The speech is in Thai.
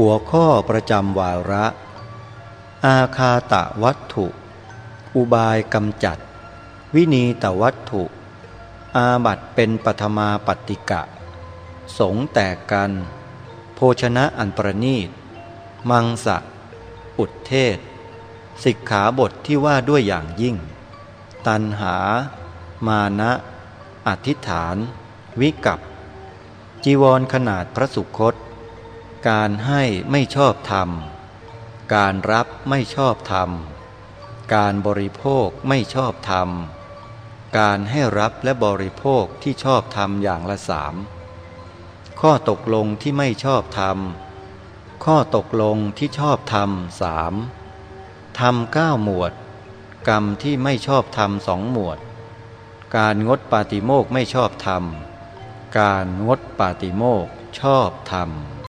หัวข้อประจำวาระ อาคาตะวัตถุ อุบายกำจัด วินีตวัตถุ อาบัตเป็นปฐมาปฏิกะ สงแตกกัน โภชนะอันประนีต มังสะ อุดเทศ สิกขาบทที่ว่าด้วยอย่างยิ่ง ตันหา มานะ อธิษฐาน วิกับจีวรขนาดพระสุคต การให้ไม่ชอบธรรม การรับไม่ชอบธรรม การบริโภคไม่ชอบธรรม การให้รับและบริโภคที่ชอบธรรมอย่างละสามข้อตกลงที่ไม่ชอบธรรม ข้อตกลงที่ชอบธรรมสามธรรมเก้าหมวด กรรมที่ไม่ชอบธรรมสองหมวด การงดปาติโมกไม่ชอบธรรม การงดปาติโมกชอบธรรม